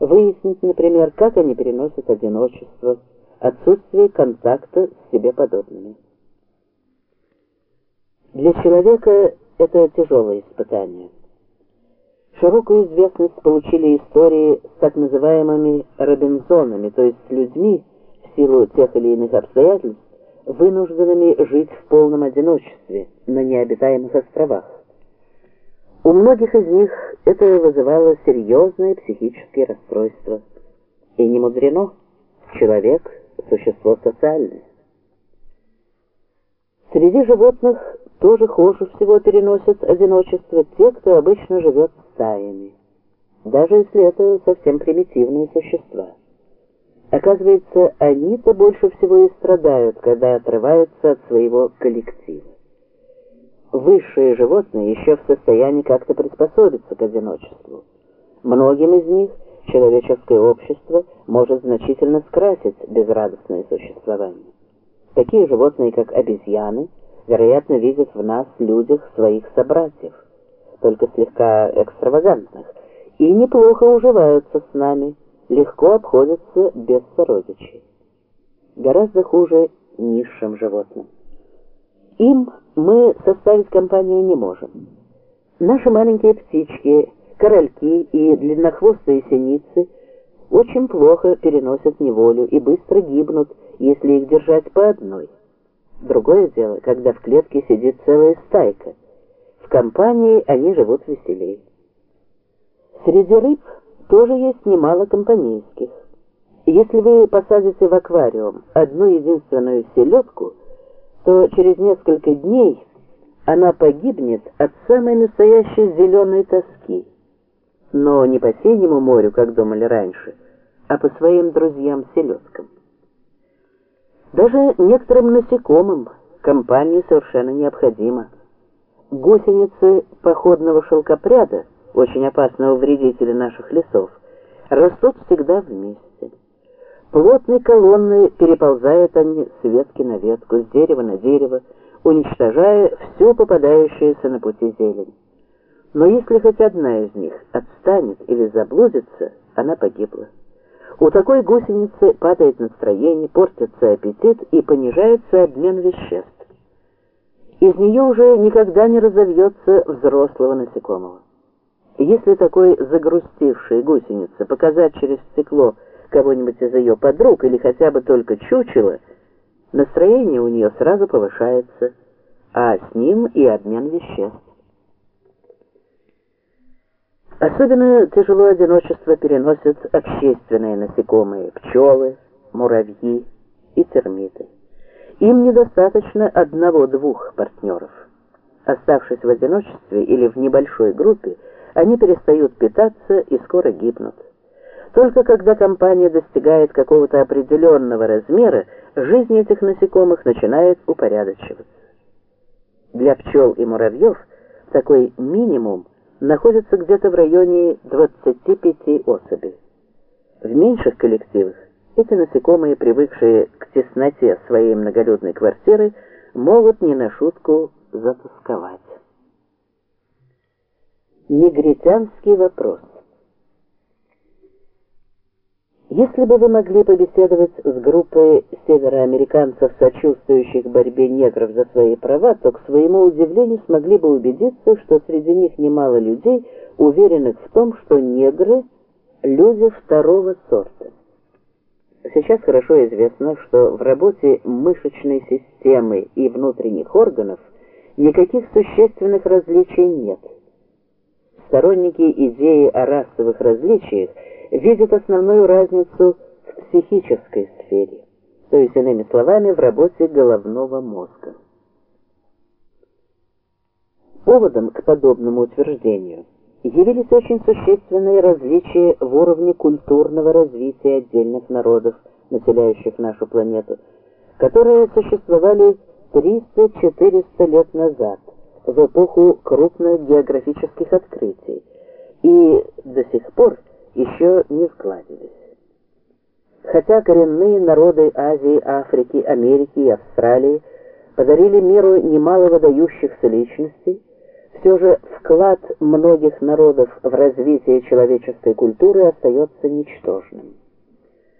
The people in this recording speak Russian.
Выяснить, например, как они переносят одиночество, отсутствие контакта с себе подобными. Для человека это тяжелое испытание. Широкую известность получили истории с так называемыми Робинзонами, то есть с людьми, в силу тех или иных обстоятельств, вынужденными жить в полном одиночестве на необитаемых островах. У многих из них это вызывало серьезные психические расстройства. И не мудрено, человек – существо социальное. Среди животных тоже хуже всего переносят одиночество те, кто обычно живет стаями, даже если это совсем примитивные существа. Оказывается, они-то больше всего и страдают, когда отрываются от своего коллектива. Высшие животные еще в состоянии как-то приспособиться к одиночеству. Многим из них человеческое общество может значительно скрасить безрадостное существование. Такие животные, как обезьяны, вероятно, видят в нас, людях, своих собратьев, только слегка экстравагантных, и неплохо уживаются с нами, легко обходятся без сородичей. Гораздо хуже низшим животным. Им мы составить компанию не можем. Наши маленькие птички, корольки и длиннохвостые синицы очень плохо переносят неволю и быстро гибнут, если их держать по одной. Другое дело, когда в клетке сидит целая стайка. В компании они живут веселее. Среди рыб тоже есть немало компанейских. Если вы посадите в аквариум одну единственную селедку, то через несколько дней она погибнет от самой настоящей зеленой тоски. Но не по синему морю, как думали раньше, а по своим друзьям-селедкам. Даже некоторым насекомым компания совершенно необходима. Гусеницы походного шелкопряда, очень опасного вредителя наших лесов, растут всегда вместе. Плотной колонной переползают они с ветки на ветку, с дерева на дерево, уничтожая всю попадающуюся на пути зелень. Но если хоть одна из них отстанет или заблудится, она погибла. У такой гусеницы падает настроение, портится аппетит и понижается обмен веществ. Из нее уже никогда не разовьется взрослого насекомого. Если такой загрустившей гусенице показать через стекло кого-нибудь из ее подруг или хотя бы только чучело, настроение у нее сразу повышается, а с ним и обмен веществ. Особенно тяжело одиночество переносят общественные насекомые, пчелы, муравьи и термиты. Им недостаточно одного-двух партнеров. Оставшись в одиночестве или в небольшой группе, они перестают питаться и скоро гибнут. Только когда компания достигает какого-то определенного размера, жизнь этих насекомых начинает упорядочиваться. Для пчел и муравьев такой минимум – находится где-то в районе 25 особей. В меньших коллективах эти насекомые, привыкшие к тесноте своей многолюдной квартиры, могут не на шутку затасковать. Негритянский вопрос если бы вы могли побеседовать с группой североамериканцев, сочувствующих борьбе негров за свои права, то, к своему удивлению, смогли бы убедиться, что среди них немало людей, уверенных в том, что негры – люди второго сорта. Сейчас хорошо известно, что в работе мышечной системы и внутренних органов никаких существенных различий нет. Сторонники идеи о расовых различиях – видит основную разницу в психической сфере, то есть, иными словами, в работе головного мозга. Поводом к подобному утверждению явились очень существенные различия в уровне культурного развития отдельных народов, населяющих нашу планету, которые существовали 300-400 лет назад, в эпоху крупных географических открытий, и до сих пор еще не складились. Хотя коренные народы Азии, Африки, Америки и Австралии подарили миру немало выдающихся личностей, Все же вклад многих народов в развитие человеческой культуры остается ничтожным.